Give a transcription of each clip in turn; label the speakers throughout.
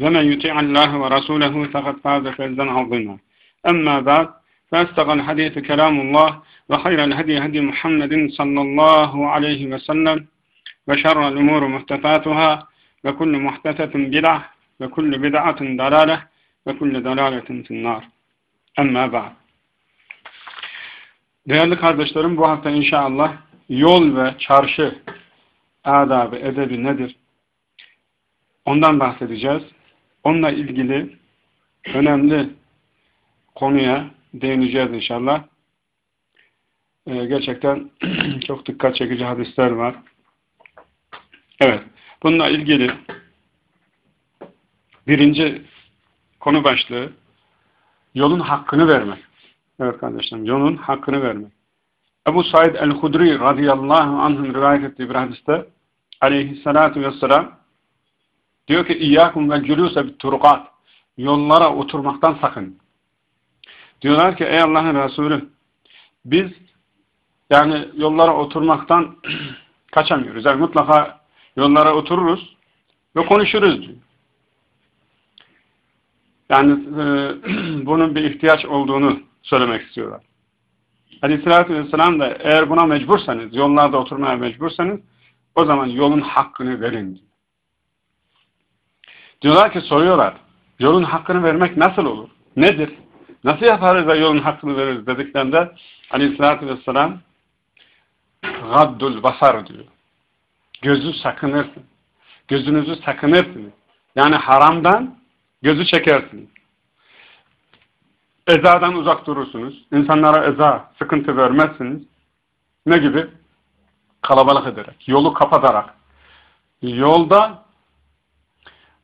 Speaker 1: ومن يطيع الله ورسوله فقد فاز فوزا عظيما أما بعد فأستغى الحديث كلام الله وخير الهدي هدي محمد صلى الله عليه وسلم وشر الأمور محدثاتها وكل محدثة بدعة وكل بدعة ضلالة وكل ضلالة في النار أما بعد Değerli kardeşlerim bu hafta inşallah yol ve çarşı adabı, edebi nedir? Ondan bahsedeceğiz. Onunla ilgili önemli konuya değineceğiz inşallah. Ee, gerçekten çok dikkat çekici hadisler var. Evet. Bununla ilgili birinci konu başlığı yolun hakkını vermek. Evet kardeşlerim, yolun hakkını vermek. Ebu Said el-Hudri radıyallahu anh'ın rivayet ettiği bir hadiste aleyhissalatu vesselam diyor ki İyyâkum ve cülûse bit turukat yollara oturmaktan sakın. Diyorlar ki ey Allah'ın Resulü biz yani yollara oturmaktan kaçamıyoruz. Yani mutlaka yollara otururuz ve konuşuruz diyor. Yani e, bunun bir ihtiyaç olduğunu söylemek istiyorlar. Aleyhissalatü vesselam da eğer buna mecbursanız, yollarda oturmaya mecbursanız o zaman yolun hakkını verin diyor. Diyorlar ki soruyorlar. Yolun hakkını vermek nasıl olur? Nedir? Nasıl yaparız da yolun hakkını veririz dediklerinde aleyhissalatü vesselam gaddul basar diyor. Gözü sakınırsın. Gözünüzü sakınırsınız. Yani haramdan gözü çekersiniz. Ezadan uzak durursunuz. İnsanlara eza, sıkıntı vermezsiniz. Ne gibi? Kalabalık ederek, yolu kapatarak. Yolda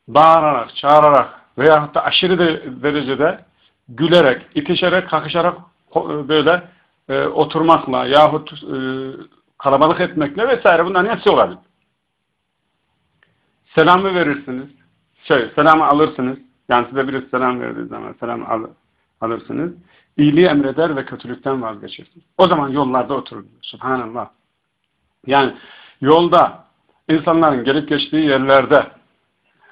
Speaker 1: bağırarak, çağırarak veya da aşırı de, derecede gülerek, itişerek, kakışarak böyle e, oturmakla yahut e, kalabalık etmekle vesaire bunların hepsi olabilir. Selamı verirsiniz. Şey, selamı alırsınız. Yani size birisi selam verdiği zaman selam al, alırsınız. İyiliği emreder ve kötülükten vazgeçirsiniz. O zaman yollarda oturun. Subhanallah. Yani yolda insanların gelip geçtiği yerlerde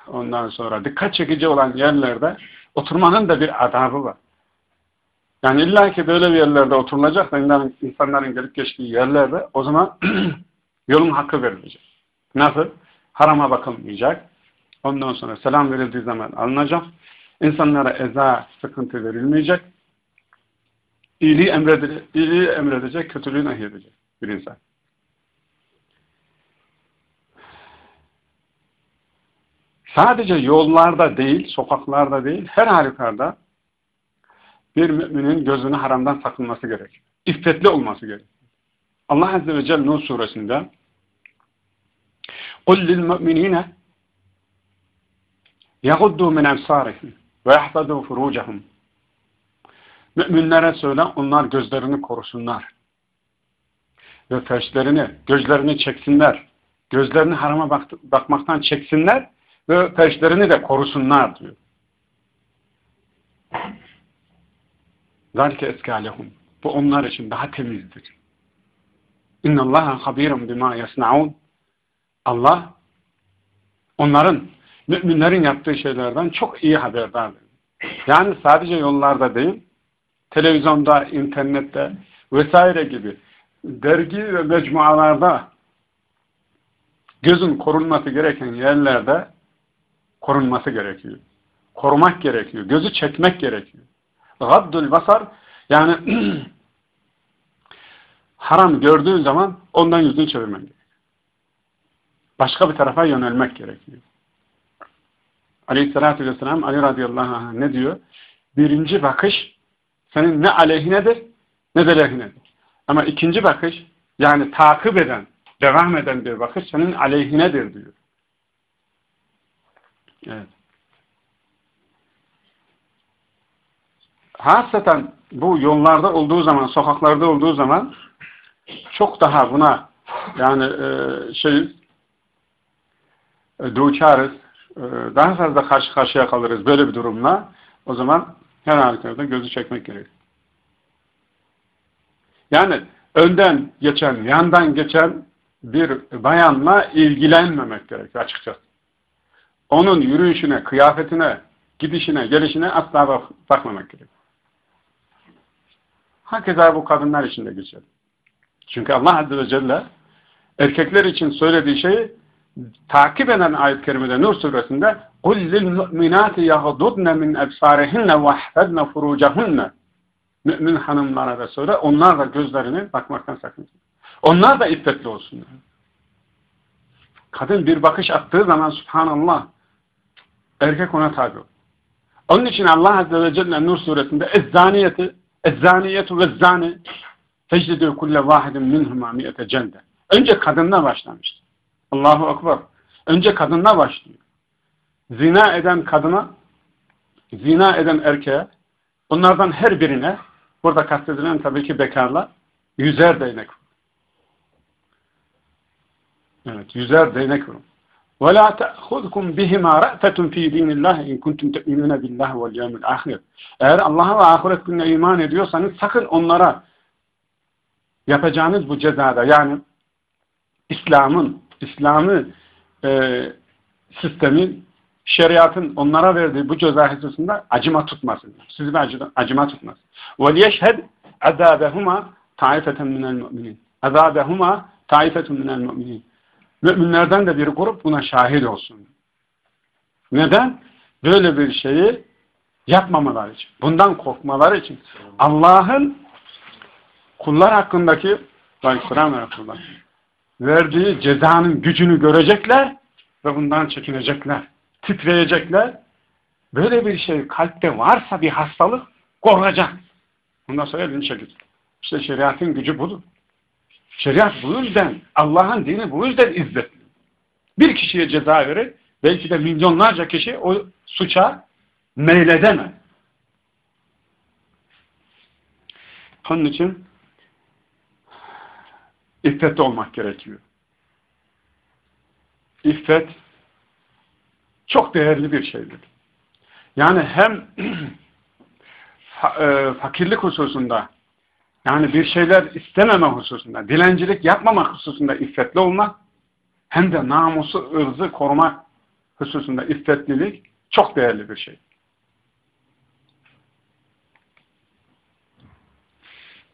Speaker 1: ondan sonra dikkat çekici olan yerlerde oturmanın da bir adabı var. Yani illa ki böyle bir yerlerde oturulacak da insanların gelip geçtiği yerlerde o zaman yolun hakkı verilecek. Nasıl? Harama bakılmayacak. Ondan sonra selam verildiği zaman alınacak. İnsanlara eza, sıkıntı verilmeyecek. İyiliği emredecek, iyiliği emredecek kötülüğü nehyedecek bir insan. Sadece yollarda değil, sokaklarda değil, her halükarda bir müminin gözünü haramdan sakınması gerek. İffetli olması gerek. Allah Azze ve Celle Nur suresinde قُلْ لِلْمُؤْمِنِينَ يَغُدُّوا مِنْ اَبْصَارِهِمْ وَيَحْفَظُوا فُرُوجَهُمْ Müminlere söyle, onlar gözlerini korusunlar. Ve ferçlerini, gözlerini çeksinler. Gözlerini harama bak bakmaktan çeksinler ve peşlerini de korusunlar diyor. Zalike eskalehum. Bu onlar için daha temizdir. İnna Allaha habirun bima yasnaun. Allah onların müminlerin yaptığı şeylerden çok iyi haberdardır. Yani sadece yollarda değil, televizyonda, internette vesaire gibi dergi ve mecmualarda gözün korunması gereken yerlerde korunması gerekiyor. Korumak gerekiyor. Gözü çekmek gerekiyor. Gaddul basar yani haram gördüğün zaman ondan yüzünü çevirmen gerekiyor. Başka bir tarafa yönelmek gerekiyor. Aleyhissalatü vesselam Ali radıyallahu anh ne diyor? Birinci bakış senin ne aleyhinedir ne de lehinedir. Ama ikinci bakış yani takip eden, devam eden bir bakış senin aleyhinedir diyor. Evet. Hasreten bu yollarda olduğu zaman, sokaklarda olduğu zaman çok daha buna yani e, şey e, duçarız, e, daha fazla karşı karşıya kalırız böyle bir durumla. O zaman her halükarda gözü çekmek gerekiyor. Yani önden geçen, yandan geçen bir bayanla ilgilenmemek gerekiyor açıkçası Onun yürüyüşüne, kıyafetine, gidişine, gelişine asla bak bakmamak gerekiyor. Hakeza bu kadınlar için de geçerli. Çünkü Allah Azze ve Celle erkekler için söylediği şeyi takip eden ayet-i kerimede Nur suresinde قُلْ لِلْمُؤْمِنَاتِ يَغْضُدْنَ مِنْ اَبْصَارِهِنَّ وَحْفَدْنَ فُرُوجَهُنَّ Mümin hanımlara da söyle, onlar da gözlerini bakmaktan sakınsın. Onlar da iffetli olsunlar. Kadın bir bakış attığı zaman subhanallah erkek ona tabi olur. Onun için Allah Azze ve Celle Nur suresinde ezzaniyeti ezzaniyetu ve zani fecdedü kulle vahidin minhuma miyete cende. Önce kadınla başlamıştı. Allahu Akbar. Önce kadınla başlıyor. Zina eden kadına, zina eden erkeğe, bunlardan her birine, burada kastedilen tabii ki bekarlar, yüzer değnek vurun. Evet, yüzer değnek vurun. وَلَا تَأْخُذْكُمْ بِهِمَا رَأْفَةٌ ف۪ي د۪ينِ اللّٰهِ اِنْ كُنْتُمْ تَؤْمِنُونَ بِاللّٰهِ وَالْيَوْمِ الْآخِرِ Eğer Allah'a ve ahiret gününe iman ediyorsanız sakın onlara yapacağınız bu cezada yani İslam'ın, İslam'ı e, sistemin, şeriatın onlara verdiği bu ceza hususunda acıma tutmasın. Sizi de acıma, acıma tutmasın. وَلْيَشْهَدْ عَذَابَهُمَا تَعِفَةً مِنَ الْمُؤْمِنِينَ عَذَابَهُمَا تَعِفَةٌ مِنَ الْمُؤْمِنِينَ Müminlerden de bir grup buna şahit olsun. Neden? Böyle bir şeyi yapmamaları için. Bundan korkmaları için. Allah'ın kullar hakkındaki verdiği cezanın gücünü görecekler ve bundan çekinecekler. Titreyecekler. Böyle bir şey kalpte varsa bir hastalık korkacak. Ondan sonra elini çekecek. İşte şeriatın gücü budur. Şeriat bu yüzden, Allah'ın dini bu yüzden izzetli. Bir kişiye ceza verir, belki de milyonlarca kişi o suça meyledemez. Onun için iffetli olmak gerekiyor. İffet çok değerli bir şeydir. Yani hem e, fakirlik hususunda yani bir şeyler istememe hususunda, dilencilik yapmamak hususunda iffetli olmak, hem de namusu, ırzı korumak hususunda iffetlilik çok değerli bir şey.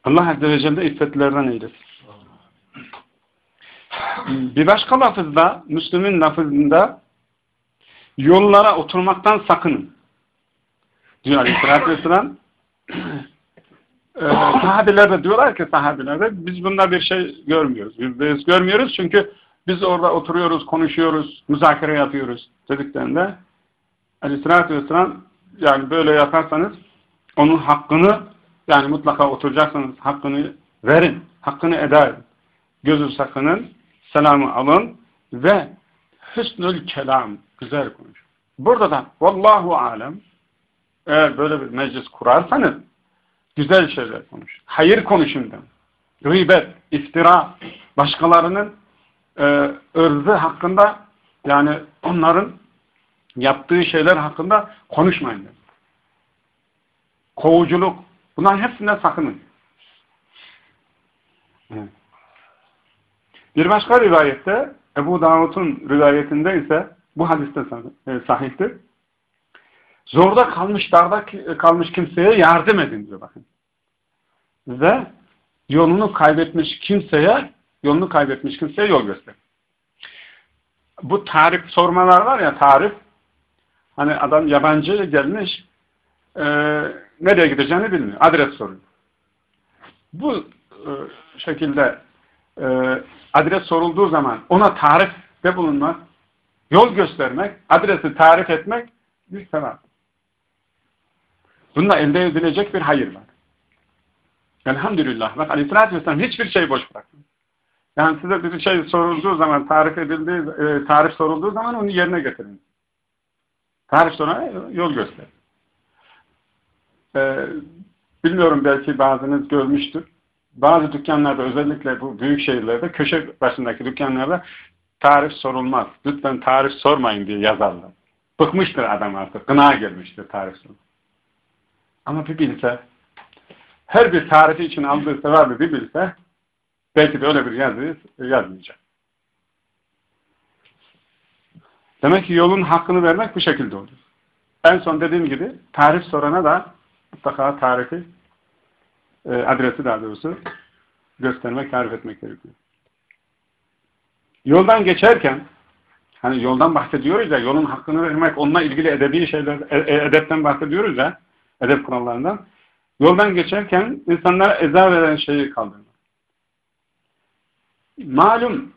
Speaker 1: Allah Azze ve Celle iffetlilerden eylesin. Bir başka lafızda, Müslüm'ün lafızında yollara oturmaktan sakının. Diyor Aleyhisselatü Vesselam e, sahabeler de diyorlar ki sahabeler de biz bunda bir şey görmüyoruz. Biz görmüyoruz çünkü biz orada oturuyoruz, konuşuyoruz, müzakere yapıyoruz dediklerinde Aleyhisselatü Vesselam yani böyle yaparsanız onun hakkını yani mutlaka oturacaksanız hakkını verin, hakkını eda edin. Gözü sakının, selamı alın ve hüsnül kelam, güzel konuş. Burada da vallahu alem eğer böyle bir meclis kurarsanız Güzel şeyler konuş. Hayır konuşundan. Gıybet, iftira, başkalarının e, ırzı hakkında yani onların yaptığı şeyler hakkında konuşmayın. Kovuculuk. Bunların hepsinden sakının. Bir başka rivayette Ebu Davud'un rivayetinde ise bu hadiste e, sahihtir. Zorda kalmış, darda kalmış kimseye yardım edin diyor bakın. Ve yolunu kaybetmiş kimseye yolunu kaybetmiş kimseye yol göster. Bu tarif sormalar var ya tarif hani adam yabancı gelmiş e, nereye gideceğini bilmiyor. Adres soruyor. Bu e, şekilde e, adres sorulduğu zaman ona tarifte bulunmak, yol göstermek, adresi tarif etmek bir sevap. Bunda elde edilecek bir hayır var. Elhamdülillah. Bak Aleyhisselatü Vesselam hiçbir şey boş bırakmıyor. Yani size bir şey sorulduğu zaman, tarif edildiği, e, tarif sorulduğu zaman onu yerine getirin. Tarif sonra yol göster. Ee, bilmiyorum belki bazınız görmüştür. Bazı dükkanlarda özellikle bu büyük şehirlerde köşe başındaki dükkanlarda tarif sorulmaz. Lütfen tarif sormayın diye yazarlar. Bıkmıştır adam artık. Gına gelmiştir tarif sorun. Ama bir bilse her bir tarifi için aldığı sevabı bir bilse belki de öyle bir yazıyı yazmayacak. Demek ki yolun hakkını vermek bu şekilde olur. En son dediğim gibi tarif sorana da mutlaka tarifi e, adresi daha doğrusu göstermek, tarif etmek gerekiyor. Yoldan geçerken hani yoldan bahsediyoruz ya yolun hakkını vermek onunla ilgili edebi şeyler e, e, edepten bahsediyoruz ya edep kurallarından yoldan geçerken insanlara eza veren şeyi kaldırmak. Malum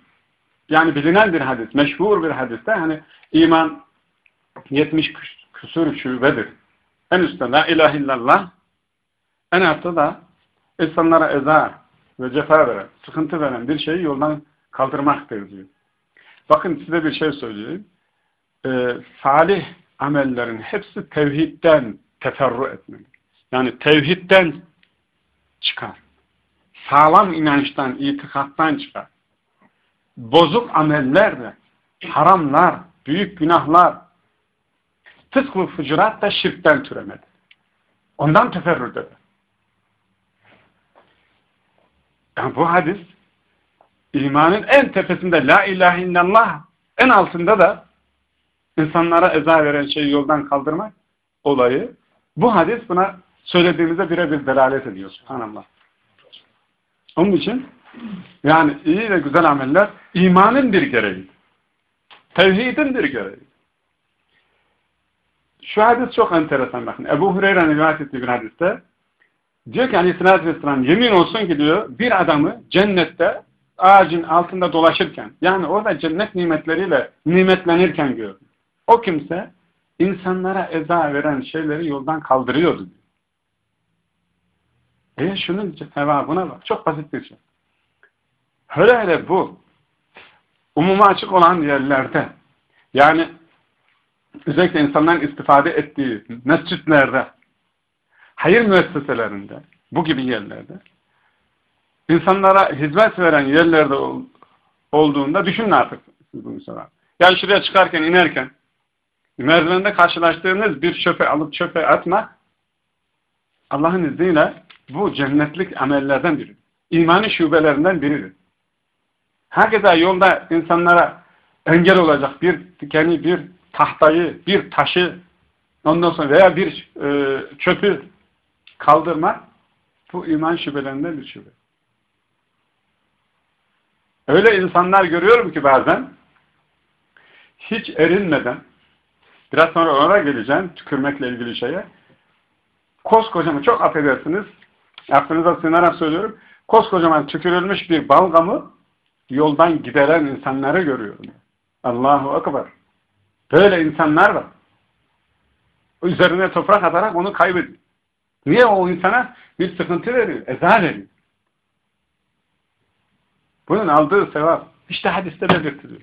Speaker 1: yani bilinen bir hadis, meşhur bir hadiste hani iman 70 küsur şubedir. En üstte la ilahe illallah en altta da insanlara eza ve cefa veren, sıkıntı veren bir şeyi yoldan kaldırmaktır diyor. Bakın size bir şey söyleyeyim. Ee, salih amellerin hepsi tevhidden teferru etmeli. Yani tevhidden çıkar. Sağlam inançtan, itikattan çıkar. Bozuk ameller de, haramlar, büyük günahlar, fısk ve fücurat da şirkten türemedi. Ondan teferrüt eder. Yani bu hadis imanın en tepesinde la ilahe illallah en altında da insanlara eza veren şeyi yoldan kaldırmak olayı bu hadis buna söylediğimizde birebir delalet ediyor. Subhanallah. Onun için yani iyi ve güzel ameller imanın bir gereği. Tevhidin bir gereği. Şu hadis çok enteresan bakın. Ebu Hureyre'nin rivayet ettiği bir hadiste diyor ki aleyhissalatü vesselam yemin olsun ki diyor bir adamı cennette ağacın altında dolaşırken yani orada cennet nimetleriyle nimetlenirken gördüm. O kimse insanlara eza veren şeyleri yoldan kaldırıyordu. E şunun cevabına bak. Çok basit bir şey. Hele hele bu umuma açık olan yerlerde yani özellikle insanların istifade ettiği mescitlerde hayır müesseselerinde bu gibi yerlerde insanlara hizmet veren yerlerde olduğunda düşünün artık bunu sonra. Yani şuraya çıkarken inerken merdivende karşılaştığınız bir çöpe alıp çöpe atmak Allah'ın izniyle bu cennetlik amellerden biri. İmanı şubelerinden biridir. Herkese yolda insanlara engel olacak bir dikeni, bir tahtayı, bir taşı ondan sonra veya bir e, çöpü kaldırmak bu iman şubelerinden bir şube. Öyle insanlar görüyorum ki bazen hiç erinmeden biraz sonra ona geleceğim tükürmekle ilgili şeye koskocaman çok affedersiniz aklınıza sığınarak söylüyorum koskocaman tükürülmüş bir balgamı yoldan gideren insanları görüyorum. Allahu Ekber. Böyle insanlar var. Üzerine toprak atarak onu kaybediyor. Niye o insana bir sıkıntı veriyor? Eza veriyor. Bunun aldığı sevap işte hadiste belirtiliyor.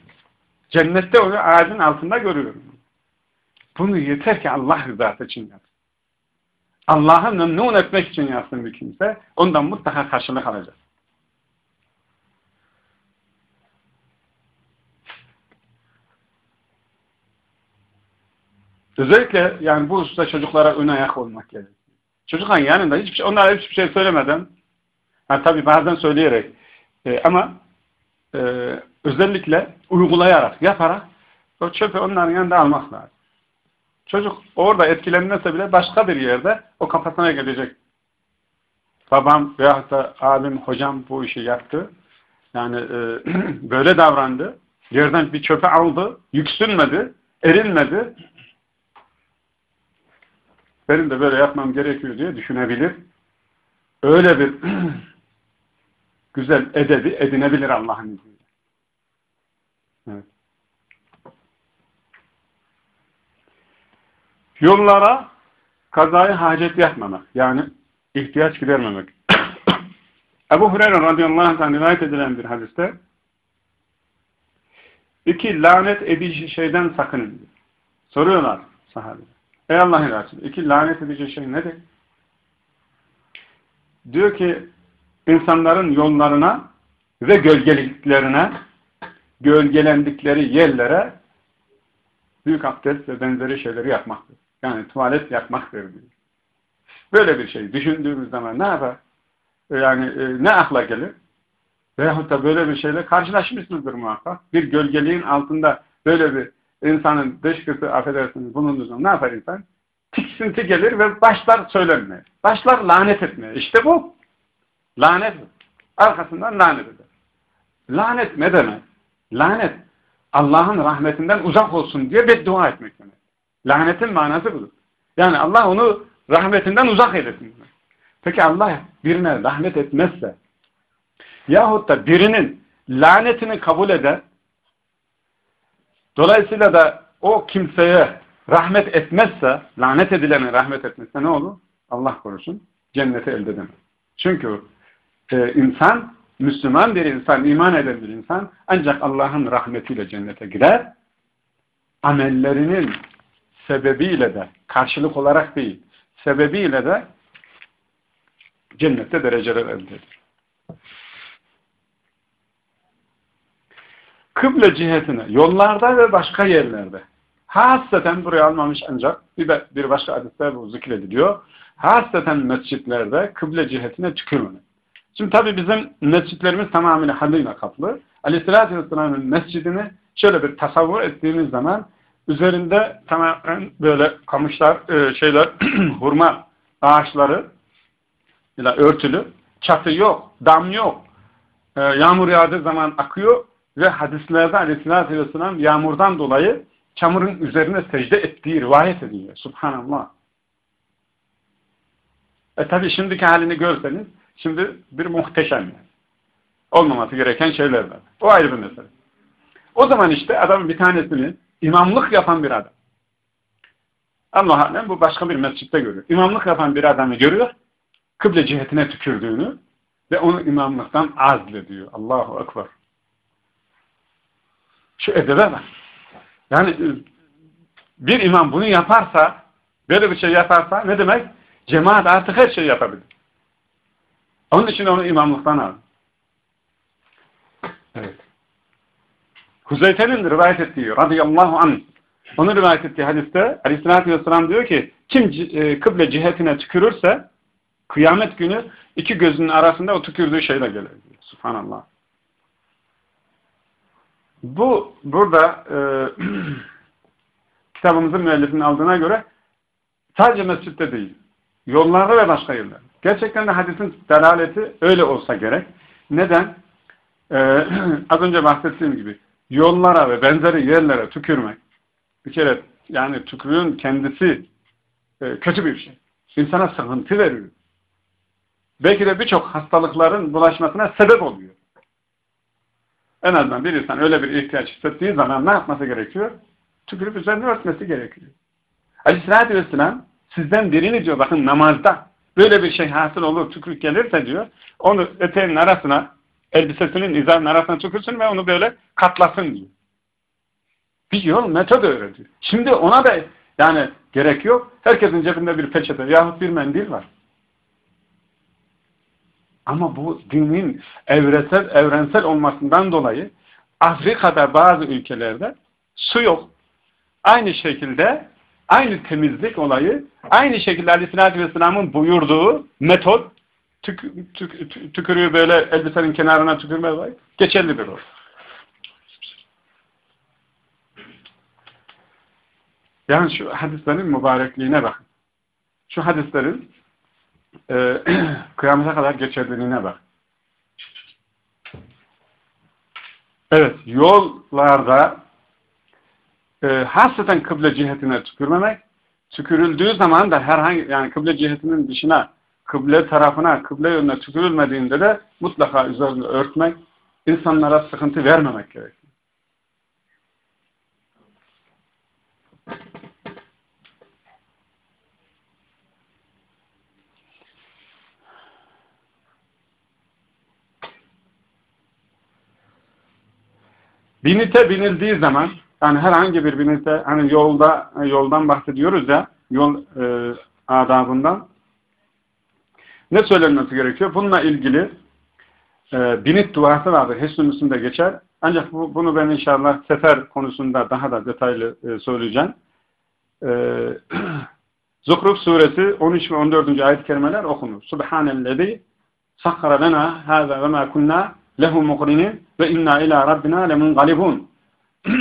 Speaker 1: Cennette onu ağacın altında görüyorum. Bunu yeter ki Allah rızası için yapsın. Allah'ı memnun etmek için yapsın bir kimse, ondan mutlaka karşılık alacak. Özellikle yani bu hususta çocuklara ön ayak olmak gerekiyor. Çocukların yanında hiçbir şey, onlara hiçbir şey söylemeden, yani tabii bazen söyleyerek e, ama e, özellikle uygulayarak, yaparak o çöpü onların yanında almak lazım. Çocuk orada etkilenmese bile başka bir yerde o kafasına gelecek. Babam veyahut da abim, hocam bu işi yaptı. Yani e, böyle davrandı. Yerden bir çöpe aldı, yüksünmedi, erilmedi. benim de böyle yapmam gerekiyor diye düşünebilir. Öyle bir güzel edebi edinebilir Allah'ın izniyle. Evet. Yollara kazayı hacet yapmamak. Yani ihtiyaç gidermemek. Ebu Hureyre radıyallahu anh rivayet edilen bir hadiste iki lanet edici şeyden sakının. Soruyorlar sahabe. Ey Allah'ın Resulü iki lanet edici şey nedir? Diyor ki insanların yollarına ve gölgeliklerine gölgelendikleri yerlere büyük abdest ve benzeri şeyleri yapmaktır. Yani tuvalet yapmaktır diyor. Böyle bir şey düşündüğümüz zaman ne yapar? Yani e, ne akla gelir? Veyahut da böyle bir şeyle karşılaşmışsınızdır muhakkak. Bir gölgeliğin altında böyle bir insanın dışkısı affedersiniz bulunduğu zaman ne yapar insan? Tiksinti gelir ve başlar söylenmeye. Başlar lanet etmeye. İşte bu. Lanet. Arkasından lanet eder. Lanet ne demek? Lanet Allah'ın rahmetinden uzak olsun diye beddua etmek demek. Lanetin manası budur. Yani Allah onu rahmetinden uzak eylesin. Peki Allah birine rahmet etmezse yahut da birinin lanetini kabul eder dolayısıyla da o kimseye rahmet etmezse lanet edilene rahmet etmezse ne olur? Allah korusun cenneti elde edemez. Çünkü e, insan Müslüman bir insan, iman eden bir insan ancak Allah'ın rahmetiyle cennete girer. Amellerinin sebebiyle de, karşılık olarak değil, sebebiyle de cennette dereceler elde eder. Kıble cihetine, yollarda ve başka yerlerde, hasreten buraya almamış ancak bir, bir başka hadiste bu zikrediliyor, hasreten mescitlerde kıble cihetine tükürmemek. Şimdi tabii bizim mescitlerimiz tamamıyla halıyla kaplı. Aleyhisselatü Vesselam'ın mescidini şöyle bir tasavvur ettiğimiz zaman üzerinde tamamen böyle kamışlar, e, şeyler, hurma ağaçları ile örtülü. Çatı yok, dam yok. E, yağmur yağdığı zaman akıyor ve hadislerde aleyhissalatü vesselam yağmurdan dolayı çamurun üzerine secde ettiği rivayet ediliyor. Subhanallah. E tabi şimdiki halini görseniz Şimdi bir muhteşem Olmaması gereken şeyler var. O ayrı bir mesele. O zaman işte adamın bir tanesini imamlık yapan bir adam. Allah alem bu başka bir mescitte görüyor. İmamlık yapan bir adamı görüyor. Kıble cihetine tükürdüğünü ve onu imamlıktan azlediyor. Allahu Ekber. Şu edebe bak. Yani e, bir imam bunu yaparsa, böyle bir şey yaparsa ne demek? Cemaat artık her şeyi yapabilir. Onun için onu imamlıktan aldı. Evet. Huzeyfe'nin rivayet ettiği radıyallahu anh onu rivayet ettiği hadiste aleyhissalatü vesselam diyor ki kim e, kıble cihetine tükürürse kıyamet günü iki gözünün arasında o tükürdüğü şeyle gelir. Diyor. Subhanallah. Bu burada e, kitabımızın müellifinin aldığına göre sadece mescitte değil. Yollarda ve başka yerlerde. Gerçekten de hadisin delaleti öyle olsa gerek. Neden? Ee, az önce bahsettiğim gibi yollara ve benzeri yerlere tükürmek bir kere yani tükürüğün kendisi e, kötü bir şey. İnsana sıkıntı veriyor. Belki de birçok hastalıkların bulaşmasına sebep oluyor. En azından bir insan öyle bir ihtiyaç hissettiği zaman ne yapması gerekiyor? Tükürüp üzerine örtmesi gerekiyor. Aleyhisselatü Vesselam sizden birini diyor bakın namazda böyle bir şey hasıl olur tükürük gelirse diyor onu eteğinin arasına elbisesinin izarının arasına tükürsün ve onu böyle katlasın diyor. Bir yol metod öğretiyor. Şimdi ona da yani gerek yok. Herkesin cebinde bir peçete yahut bir mendil var. Ama bu dinin evresel, evrensel olmasından dolayı Afrika'da bazı ülkelerde su yok. Aynı şekilde Aynı temizlik olayı, aynı şekilde Aleyhisselatü Vesselam'ın buyurduğu metot, tük, tük, tükürüğü böyle elbisenin kenarına tükürme var, geçerli bir olay. Yani şu hadislerin mübarekliğine bakın. Şu hadislerin e, kıyamete kadar geçerliliğine bak. Evet, yollarda e, hasreten kıble cihetine tükürmemek, tükürüldüğü zaman da herhangi yani kıble cihetinin dışına, kıble tarafına, kıble yönüne tükürülmediğinde de mutlaka üzerini örtmek, insanlara sıkıntı vermemek gerekiyor. Binite binildiği zaman yani herhangi bir binite hani yolda yoldan bahsediyoruz ya yol e, adabından ne söylenmesi gerekiyor? Bununla ilgili e, binit duası vardır. Hesnü Müslüm'de geçer. Ancak bu, bunu ben inşallah sefer konusunda daha da detaylı e, söyleyeceğim. E, Zuhruf suresi 13 ve 14. ayet-i kerimeler okunur. Subhanellezi sakhara lena hâzâ ve mâ kunnâ lehu mukrinin ve inna ila rabbina lemungalibun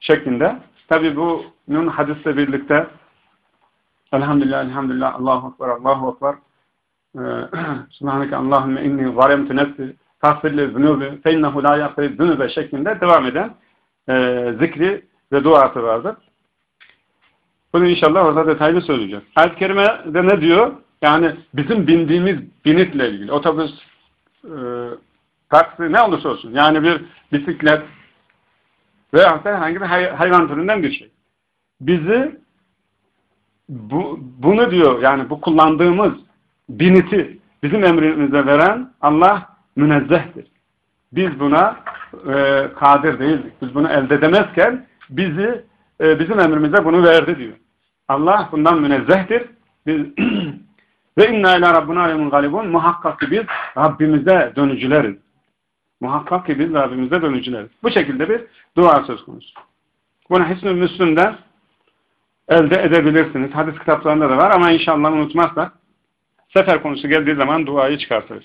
Speaker 1: şeklinde. Tabi bunun hadisle birlikte elhamdülillah, elhamdülillah, Allahu Ekber, Allahu Ekber Subhaneke Allahümme inni zalemtu nefsi tasfirli zünubi fe innehu la yakfir zünube şeklinde devam eden e, zikri ve duası vardır. Bunu inşallah orada detaylı söyleyeceğim. Ayet-i Kerime'de ne diyor? Yani bizim bindiğimiz binitle ilgili. Otobüs, e, taksi ne olursa olsun. Yani bir bisiklet veya herhangi bir hay hayvan türünden bir şey. Bizi bu, bunu diyor yani bu kullandığımız biniti bizim emrimize veren Allah münezzehtir. Biz buna e, kadir değildik. Biz bunu elde edemezken bizi e, bizim emrimize bunu verdi diyor. Allah bundan münezzehtir. Biz ve inna ila rabbuna alemun galibun muhakkak ki biz Rabbimize dönücüleriz. Muhakkak ki biz Rabbimize dönücüleriz. Bu şekilde bir dua söz konusu. Bunu Hisn-i Müslüm'den elde edebilirsiniz. Hadis kitaplarında da var ama inşallah unutmazsak sefer konusu geldiği zaman duayı çıkartırız.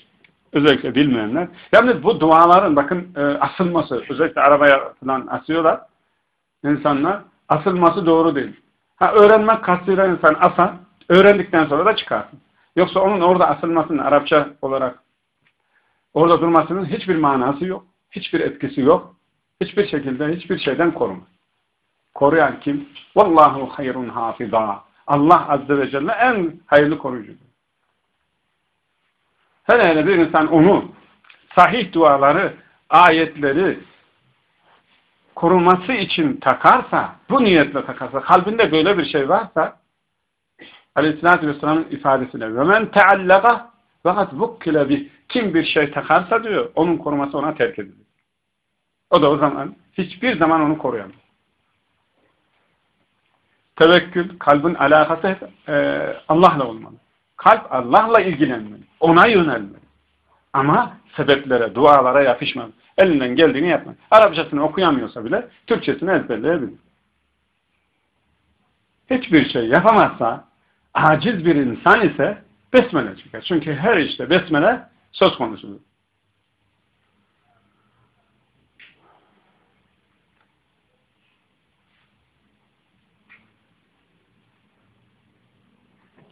Speaker 1: Özellikle bilmeyenler. Yani bu duaların bakın e, asılması, özellikle arabaya falan asıyorlar insanlar. Asılması doğru değil. Ha öğrenmek kastıyla insan asar, öğrendikten sonra da çıkarsın. Yoksa onun orada asılmasının Arapça olarak orada durmasının hiçbir manası yok. Hiçbir etkisi yok. Hiçbir şekilde hiçbir şeyden korumaz. Koruyan kim? Vallahu hayrun hafiza. Allah Azze ve Celle en hayırlı koruyucudur. Hele hele bir insan onu sahih duaları, ayetleri koruması için takarsa, bu niyetle takarsa, kalbinde böyle bir şey varsa Aleyhisselatü Vesselam'ın ifadesine ve men teallaka fakat vukkile kim bir şey takarsa diyor, onun koruması ona terk edilir. O da o zaman hiçbir zaman onu koruyamaz. Tevekkül, kalbin alakası e, Allah'la olmalı. Kalp Allah'la ilgilenmeli. Ona yönelmeli. Ama sebeplere, dualara yapışmalı. Elinden geldiğini yapmalı. Arapçasını okuyamıyorsa bile Türkçesini ezberleyebilir. Hiçbir şey yapamazsa, aciz bir insan ise besmele çıkar. Çünkü her işte besmele söz konusudur.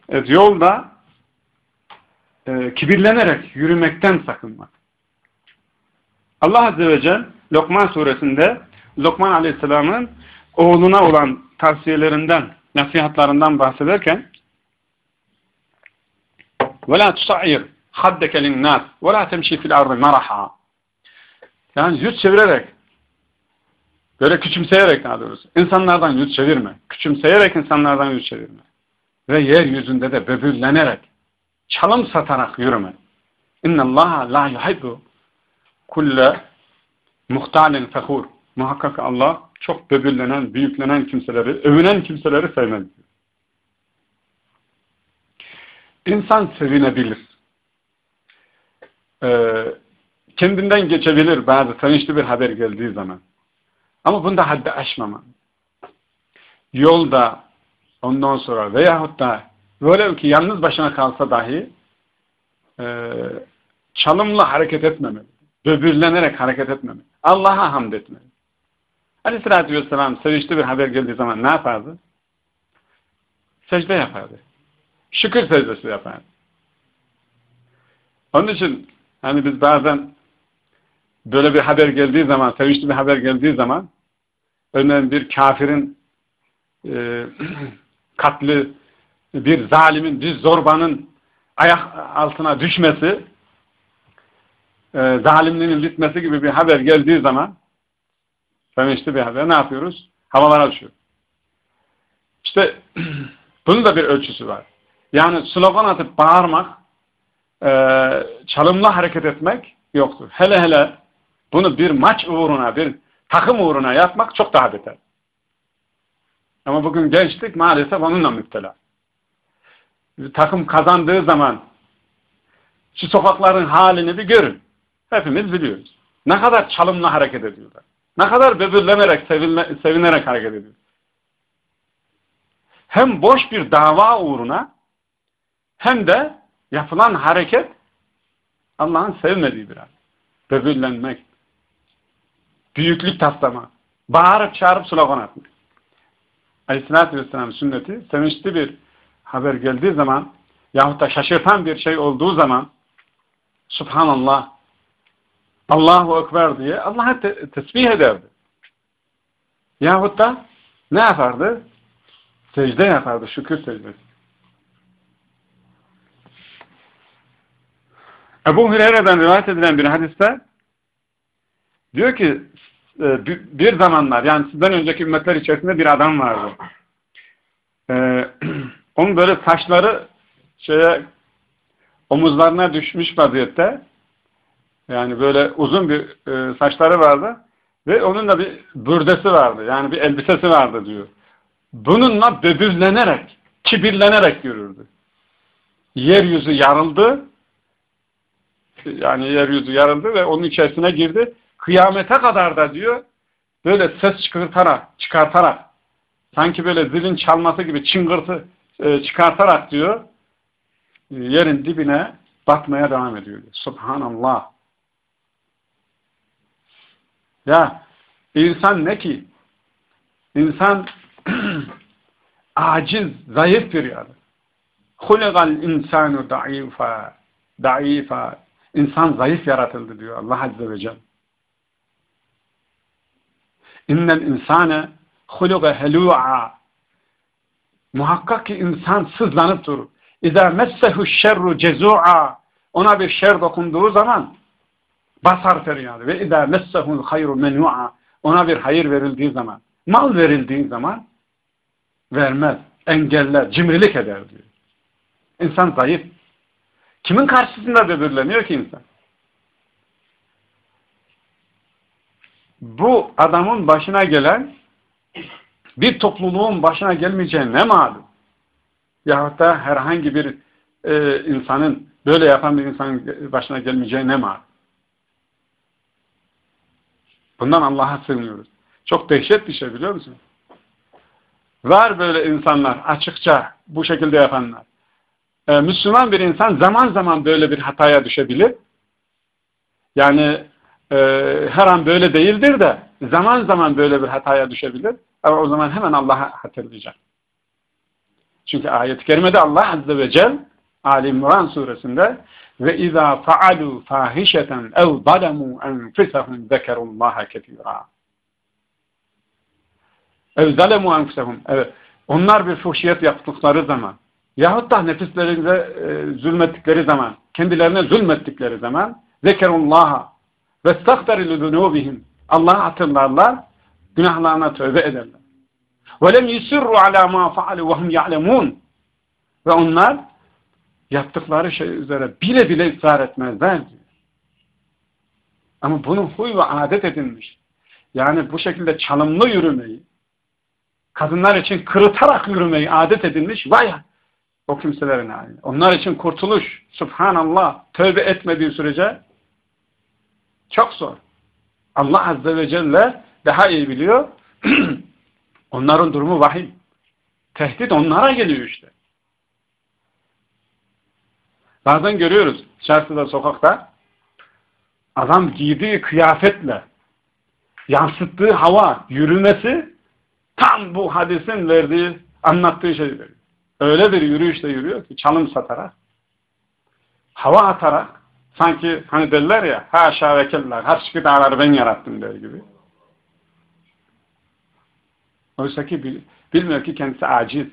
Speaker 1: Evet, yolda e, kibirlenerek yürümekten sakınmak. Allah Azze ve Celle Lokman suresinde Lokman Aleyhisselam'ın oğluna olan tavsiyelerinden, nasihatlarından bahsederken وَلَا تُسَعِّرْ خَدَّكَ لِلنَّاسِ وَلَا تَمْشِي فِي الْاَرْضِ مَرَحًا Yani yüz çevirerek, böyle küçümseyerek daha doğrusu, insanlardan yüz çevirme. Küçümseyerek insanlardan yüz çevirme. Ve yeryüzünde de böbürlenerek, çalım satarak yürüme. İnna Allah la yuhibbu kulle muhtalin fehur. Muhakkak Allah çok böbürlenen, büyüklenen kimseleri, övünen kimseleri sevmez. İnsan sevinebilir. Ee, kendinden geçebilir bazı sevinçli bir haber geldiği zaman. Ama bunda haddi aşmama. Yolda ondan sonra veyahut da Böyle ki yalnız başına kalsa dahi e, çalımla hareket etmemeli. Böbürlenerek hareket etmemeli. Allah'a hamd etmeli. Aleyhissalatü vesselam sevinçli bir haber geldiği zaman ne yapardı? Secde yapardı. Şükür secdesi yapardı. Onun için hani biz bazen böyle bir haber geldiği zaman, sevinçli bir haber geldiği zaman örneğin bir kafirin e,
Speaker 2: katli, bir zalimin, bir zorbanın ayak altına düşmesi, e, zalimliğinin bitmesi gibi bir haber geldiği zaman sevinçli bir haber ne yapıyoruz? Havalara düşüyor. İşte bunun da bir ölçüsü var. Yani slogan atıp bağırmak, e, çalımla hareket etmek yoktur. Hele hele bunu bir maç uğruna, bir takım uğruna yapmak çok daha beter. Ama bugün gençlik maalesef onunla müptela. Takım kazandığı zaman şu sokakların halini bir görün. Hepimiz biliyoruz. Ne kadar çalımla hareket ediyorlar. Ne kadar böbürlenerek, sevinerek hareket ediyor. Hem boş bir dava uğruna hem de yapılan hareket Allah'ın sevmediği bir an. Böbürlenmek, büyüklük taslama, bağırıp çağırıp slogan atmak. Aleyhisselatü Vesselam sünneti sevinçli bir haber geldiği zaman yahut da şaşırtan bir şey olduğu zaman Subhanallah Allahu Ekber diye Allah'a te tesbih ederdi. Yahut da ne yapardı? Secde yapardı, şükür secdesi. Ebu Hureyre'den rivayet edilen bir hadiste diyor ki e, bir zamanlar yani sizden önceki ümmetler içerisinde bir adam vardı. Onun böyle saçları şeye omuzlarına düşmüş vaziyette yani böyle uzun bir e, saçları vardı ve onun da bir bürdesi vardı. Yani bir elbisesi vardı diyor. Bununla böbürlenerek, kibirlenerek yürürdü. Yeryüzü yarıldı. Yani yeryüzü yarıldı ve onun içerisine girdi. Kıyamete kadar da diyor böyle ses çıkartarak, çıkartarak sanki böyle zilin çalması gibi çıngırtı e, çıkartarak diyor yerin dibine batmaya devam ediyor. Subhanallah. Ya insan ne ki? İnsan aciz, zayıf bir yani. Huligal insanu da'ifa da'ifa İnsan zayıf yaratıldı diyor Allah Azze ve Celle. İnnel insane huluga helu'a Muhakkak ki insan sızlanıp durur. İzâ messehu şerru cezu'a Ona bir şer dokunduğu zaman basar feryadı. Ve idâ messehul hayru menü'a Ona bir hayır verildiği zaman, mal verildiği zaman vermez, engeller, cimrilik eder diyor. İnsan zayıf. Kimin karşısında böbürleniyor ki insan? Bu adamın başına gelen bir topluluğun başına gelmeyeceği ne malum? Yahut da herhangi bir e, insanın, böyle yapan bir insanın başına gelmeyeceği ne malum? Bundan Allah'a sığınıyoruz. Çok dehşet bir şey biliyor musun? Var böyle insanlar açıkça bu şekilde yapanlar. Ee, Müslüman bir insan zaman zaman böyle bir hataya düşebilir. Yani e, her an böyle değildir de zaman zaman böyle bir hataya düşebilir. Ama o zaman hemen Allah'a hatırlayacak. Çünkü ayet-i kerimede Allah Azze ve Celle Ali İmran suresinde ve izâ fa'alû fâhişeten ev zalemû enfisehum zekerullâhe ketîrâ. Ev zalemû enfisehum. Evet. Onlar bir fuhşiyet yaptıkları zaman yahut da nefislerinde e, zulmettikleri zaman, kendilerine zulmettikleri zaman zekerullâha ve staktarilü zunûbihim. Allah'ı hatırlarlar, günahlarına tövbe ederler. وَلَمْ يُسِرُّ عَلَى مَا فَعَلُوا وَهُمْ يَعْلَمُونَ Ve onlar yaptıkları şey üzere bile bile ısrar etmezler diyor. Ama bunu huy ve adet edinmiş. Yani bu şekilde çalımlı yürümeyi, kadınlar için kırıtarak yürümeyi adet edinmiş, vay o kimselerin hali. Onlar için kurtuluş, subhanallah, tövbe etmediği sürece çok zor. Allah Azze ve Celle daha iyi biliyor. Onların durumu vahim. Tehdit onlara geliyor işte. Bazen görüyoruz çarşıda, sokakta adam giydiği kıyafetle yansıttığı hava, yürümesi tam bu hadisin verdiği, anlattığı şey veriyor. Öyle bir yürüyüşle yürüyor ki çalım satarak, hava atarak, Sanki hani derler ya haşa ve keller hepsi dağları ben yarattım der gibi. Oysa ki bil, bilmiyor ki kendisi aciz.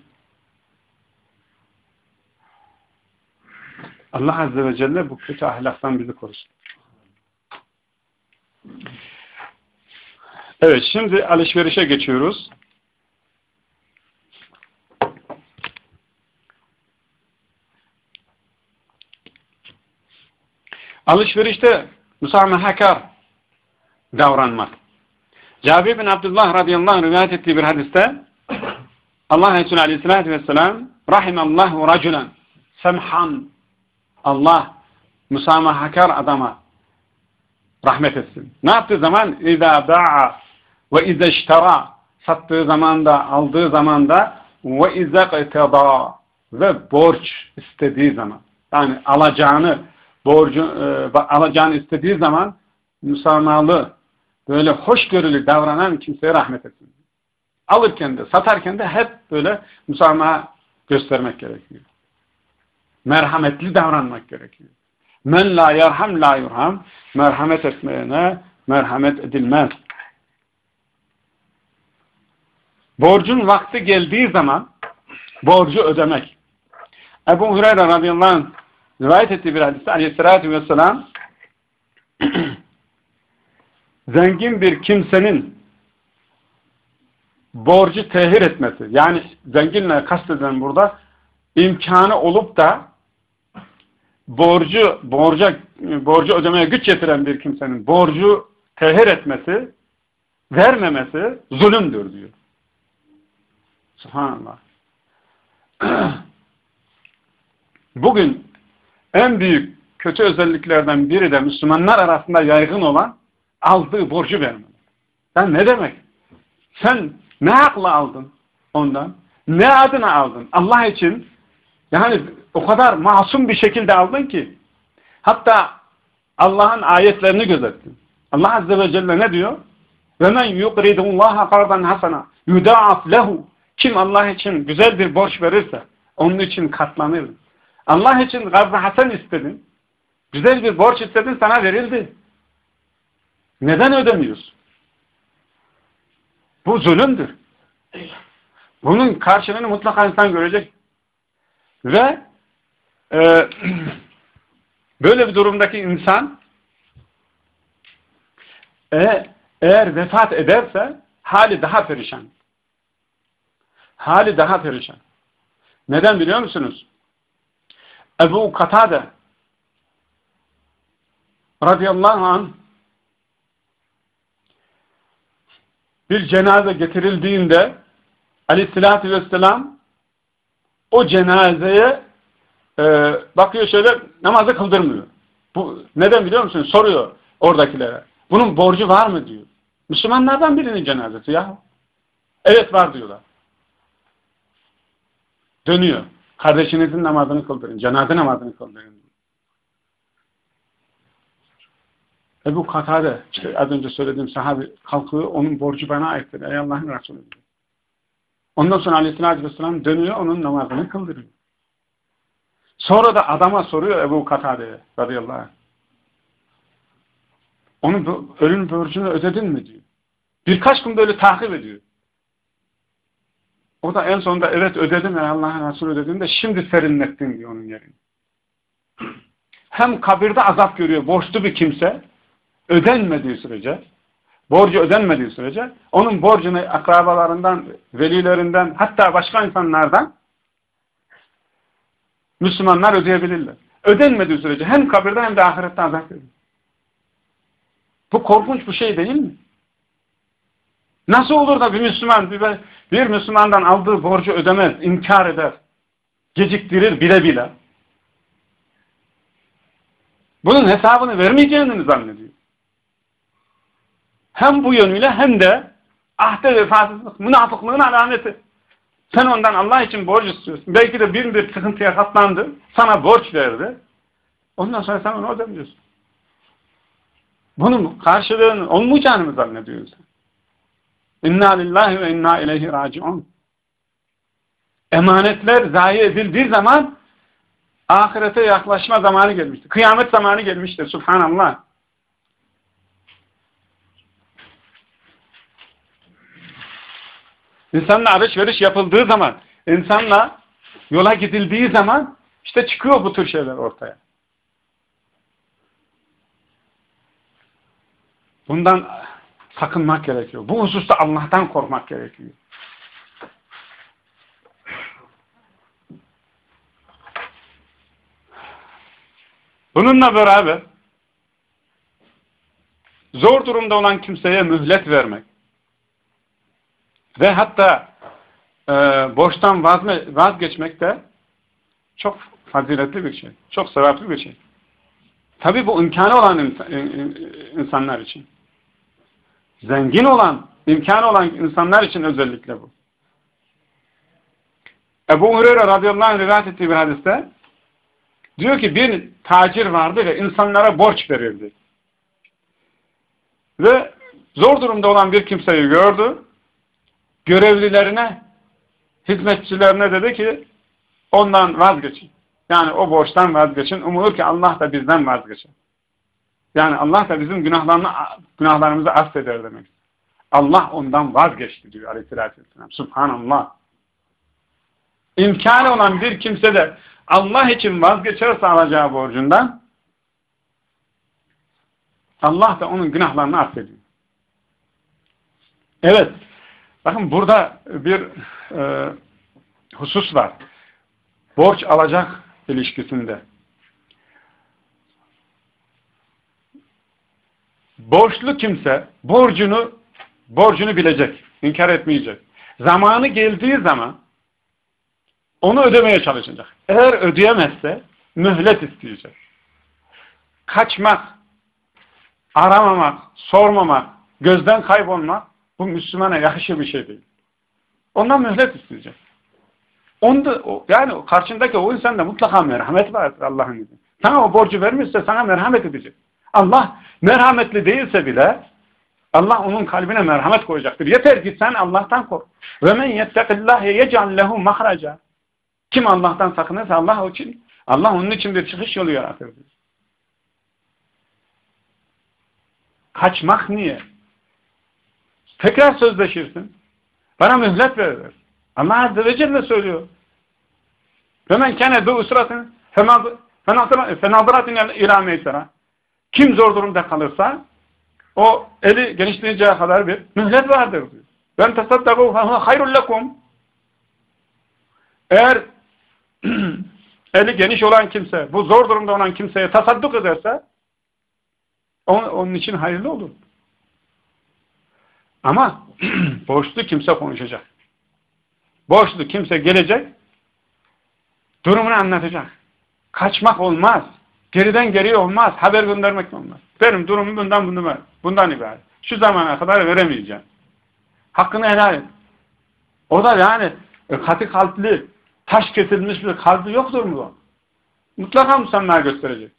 Speaker 2: Allah Azze ve Celle bu kötü ahlaktan bizi korusun. Evet şimdi alışverişe geçiyoruz. Alışverişte müsamahakar davranmak. Cabir bin Abdullah radıyallahu anh rivayet ettiği bir hadiste Allah Resulü aleyhissalatü vesselam rahimallahu raculen semhan Allah müsamahakar adama rahmet etsin. Ne yaptığı zaman اِذَا بَاعَ وَاِذَا اشْتَرَى sattığı zamanda, aldığı zamanda وَاِذَا قَتَضَى ve borç istediği zaman yani alacağını borcu e, alacağını istediği zaman müsamahalı böyle hoşgörülü davranan kimseye rahmet etsin. Alırken de satarken de hep böyle müsamaha göstermek gerekiyor. Merhametli davranmak gerekiyor. Men la yerham la yurham. Merhamet etmeyene merhamet edilmez. Borcun vakti geldiği zaman borcu ödemek. Ebu Hureyre radıyallahu anh rivayet ettiği bir hadiste aleyhissalatü vesselam zengin bir kimsenin borcu tehir etmesi. Yani zenginle kastedilen burada imkanı olup da borcu borca borcu ödemeye güç getiren bir kimsenin borcu tehir etmesi, vermemesi zulümdür diyor. Subhanallah. Bugün en büyük kötü özelliklerden biri de Müslümanlar arasında yaygın olan aldığı borcu vermemek. Sen ne demek? Sen ne hakla aldın ondan? Ne adına aldın? Allah için yani o kadar masum bir şekilde aldın ki hatta Allah'ın ayetlerini gözettin. Allah Azze ve Celle ne diyor? وَمَنْ يُقْرِدُ اللّٰهَ قَرْضًا حَسَنًا يُدَعَفْ لَهُ Kim Allah için güzel bir borç verirse onun için katlanır. Allah için gazı hasen istedin. Güzel bir borç istedin sana verildi. Neden ödemiyorsun? Bu zulümdür. Bunun karşılığını mutlaka insan görecek. Ve e, böyle bir durumdaki insan e, eğer vefat ederse hali daha perişan. Hali daha perişan. Neden biliyor musunuz? Ebu Katade radıyallahu anh bir cenaze getirildiğinde aleyhissalatü vesselam o cenazeye e, bakıyor şöyle namazı kıldırmıyor. Bu neden biliyor musun? Soruyor oradakilere. Bunun borcu var mı diyor. Müslümanlardan birinin cenazesi ya. Evet var diyorlar. Dönüyor. Kardeşinizin namazını kıldırın. Cenaze namazını kıldırın. Ebu Katade, işte az önce söylediğim sahabi kalkıyor, onun borcu bana aittir. Ey Allah'ın Resulü diyor. Ondan sonra aleyhissalatü vesselam dönüyor, onun namazını kıldırıyor. Sonra da adama soruyor Ebu Katade'ye radıyallahu anh. Onun ölüm borcunu ödedin mi diyor. Birkaç gün böyle takip ediyor. O da en sonunda evet ödedim ey Allah'ın Resulü ödedim şimdi serinlettin diyor onun yerini. Hem kabirde azap görüyor borçlu bir kimse ödenmediği sürece borcu ödenmediği sürece onun borcunu akrabalarından, velilerinden hatta başka insanlardan Müslümanlar ödeyebilirler. Ödenmediği sürece hem kabirde hem de ahirette azap görür. Bu korkunç bir şey değil mi? Nasıl olur da bir Müslüman bir, bir Müslümandan aldığı borcu ödemez, inkar eder, geciktirir bile bile. Bunun hesabını vermeyeceğini mi zannediyor? Hem bu yönüyle hem de ahde vefasızlık, münafıklığın alameti. Sen ondan Allah için borç istiyorsun. Belki de bir bir sıkıntıya katlandı. Sana borç verdi. Ondan sonra sen onu ödemiyorsun. Bunun karşılığının olmayacağını mı zannediyorsun? İnna lillahi ve inna ileyhi raciun. Emanetler zayi edildiği zaman ahirete yaklaşma zamanı gelmiştir. Kıyamet zamanı gelmiştir. Subhanallah. İnsanla alışveriş yapıldığı zaman, insanla yola gidildiği zaman işte çıkıyor bu tür şeyler ortaya. Bundan sakınmak gerekiyor. Bu hususta Allah'tan korkmak gerekiyor. Bununla beraber zor durumda olan kimseye mühlet vermek ve hatta e, borçtan vazgeçmek de çok faziletli bir şey. Çok sevaplı bir şey. Tabi bu imkanı olan insanlar için. Zengin olan, imkanı olan insanlar için özellikle bu. Ebu Hureyre radıyallahu anh rivayet ettiği bir hadiste diyor ki bir tacir vardı ve insanlara borç verirdi. Ve zor durumda olan bir kimseyi gördü. Görevlilerine, hizmetçilerine dedi ki ondan vazgeçin. Yani o borçtan vazgeçin. Umulur ki Allah da bizden vazgeçer. Yani Allah da bizim günahlarını, günahlarımızı affeder demek. Allah ondan vazgeçti diyor aleyhissalatü vesselam. Subhanallah. İmkanı olan bir kimse de Allah için vazgeçerse alacağı borcundan Allah da onun günahlarını affediyor. Evet. Bakın burada bir e, husus var. Borç alacak ilişkisinde. Borçlu kimse borcunu borcunu bilecek, inkar etmeyecek. Zamanı geldiği zaman onu ödemeye çalışacak. Eğer ödeyemezse mühlet isteyecek. Kaçmak, aramamak, sormamak, gözden kaybolmak bu Müslümana yakışır bir şey değil. Ondan mühlet isteyecek. Onda, yani karşındaki o insanda mutlaka merhamet vardır Allah'ın izniyle. Sana o borcu vermişse sana merhamet edecek. Allah merhametli değilse bile Allah onun kalbine merhamet koyacaktır. Yeter ki sen Allah'tan kork. Ve men yettekillâhe yec'al lehu mahraca. Kim Allah'tan sakınırsa Allah için Allah onun için bir çıkış yolu yaratır. Kaçmak niye? Tekrar sözleşirsin. Bana mühlet verir. Allah Azze ve Celle söylüyor. Femen kene bi usratin fenadiratin ila meysera. Kim zor durumda kalırsa o eli genişleyeceği kadar bir mühlet vardır. Ben tasaddaku hayrul lekum. Eğer eli geniş olan kimse, bu zor durumda olan kimseye tasadduk ederse onun, onun için hayırlı olur. Ama borçlu kimse konuşacak. Borçlu kimse gelecek, durumunu anlatacak. Kaçmak olmaz. Geriden geriye olmaz. Haber göndermek olmaz. Benim durumum bundan bundan, bundan ibaret. Şu zamana kadar veremeyeceğim. Hakkını helal et. O da yani e, katı kalpli, taş kesilmiş bir kalbi yoktur mu? Mutlaka müsamma gösterecek.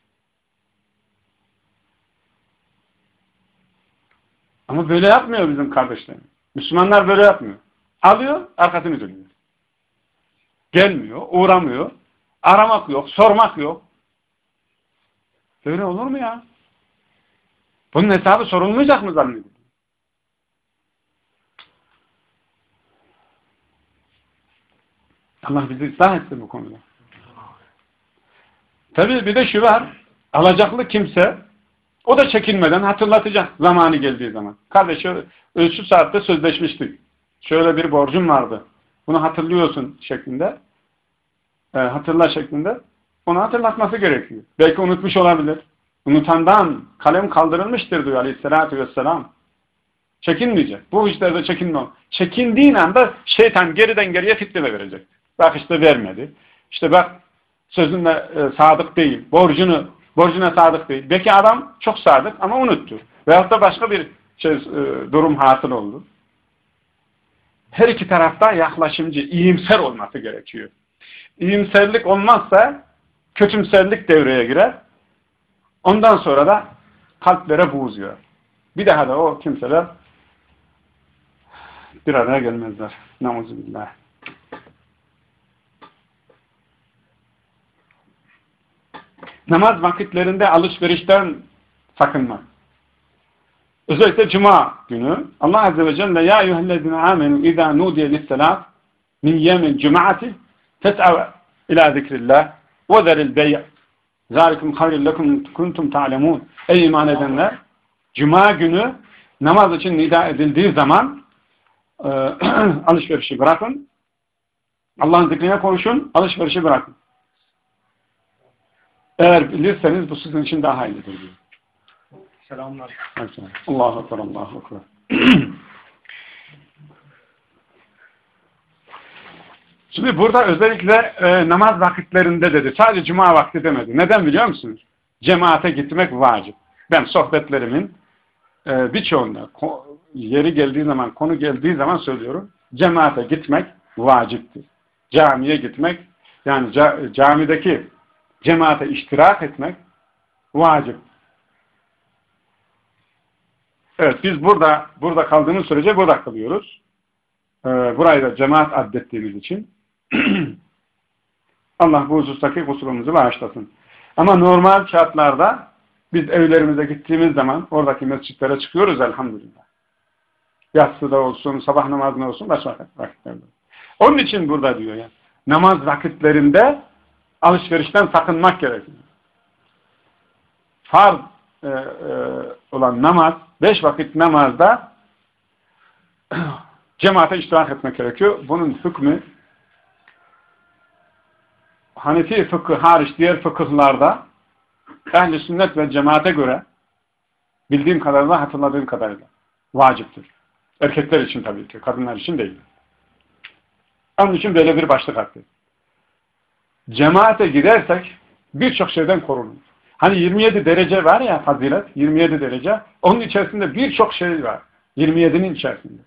Speaker 2: Ama böyle yapmıyor bizim kardeşlerimiz. Müslümanlar böyle yapmıyor. Alıyor, arkasını dönüyor. Gelmiyor, uğramıyor. Aramak yok, sormak yok. Böyle olur mu ya? Bunun hesabı sorulmayacak mı zannediyor? Allah bizi ıslah etsin bu konuda. Tabii bir de şu var. Alacaklı kimse o da çekinmeden hatırlatacak zamanı geldiği zaman. Kardeş şu saatte sözleşmiştik. Şöyle bir borcum vardı. Bunu hatırlıyorsun şeklinde. E, hatırla şeklinde. Onu hatırlatması gerekiyor. Belki unutmuş olabilir. Unutandan kalem kaldırılmıştır diyor aleyhissalatü vesselam. Çekinmeyecek. Bu işlerde çekinme. Çekindiğin anda şeytan geriden geriye fitne verecek. Bak işte vermedi. İşte bak sözünde e, sadık değil. Borcunu borcuna sadık değil. Belki adam çok sadık ama unuttu. Veyahut da başka bir şey, e, durum hasıl oldu. Her iki tarafta yaklaşımcı, iyimser olması gerekiyor. İyimserlik olmazsa kötümserlik devreye girer. Ondan sonra da kalplere buğz yiyor. Bir daha da o kimseler bir araya gelmezler. Nauzubillah. Namaz vakitlerinde alışverişten sakınmak. Özellikle cuma günü Allah Azze ve Celle ya eyyühellezine amenu izâ nudiye lisselâh min yemin cumaati fes'av ila zikrillah zeril bey' zâlikum hayril lekum kuntum ta'lemûn Ey iman edenler Cuma günü namaz için nida edildiği zaman e, alışverişi bırakın. Allah'ın zikrine konuşun, alışverişi bırakın. Eğer bilirseniz bu sizin için daha hayırlıdır diyor.
Speaker 1: Selamlar.
Speaker 2: Allahu Ekber, Allahu Ekber. Şimdi burada özellikle e, namaz vakitlerinde dedi. Sadece cuma vakti demedi. Neden biliyor musunuz? Cemaate gitmek vacip. Ben sohbetlerimin e, birçoğunda yeri geldiği zaman, konu geldiği zaman söylüyorum. Cemaate gitmek vaciptir. Camiye gitmek, yani ca camideki cemaate iştirak etmek vacip. Evet, biz burada burada kaldığımız sürece burada kalıyoruz. Ee, burayı da cemaat addettiğimiz için Allah bu husustaki kusurumuzu bağışlasın. Ama normal şartlarda biz evlerimize gittiğimiz zaman oradaki mescitlere çıkıyoruz elhamdülillah. Yatsıda olsun, sabah namazında olsun, başka vakitlerde. Onun için burada diyor ya, namaz vakitlerinde alışverişten sakınmak gerekiyor. Farz e, e, olan namaz, beş vakit namazda cemaate iştirak etmek gerekiyor. Bunun hükmü Hanefi fıkhı hariç diğer fıkıhlarda ehli sünnet ve cemaate göre bildiğim kadarıyla hatırladığım kadarıyla vaciptir. Erkekler için tabii ki, kadınlar için değil. Onun için böyle bir başlık attı. Cemaate gidersek birçok şeyden korunur. Hani 27 derece var ya fazilet, 27 derece. Onun içerisinde birçok şey var. 27'nin içerisinde.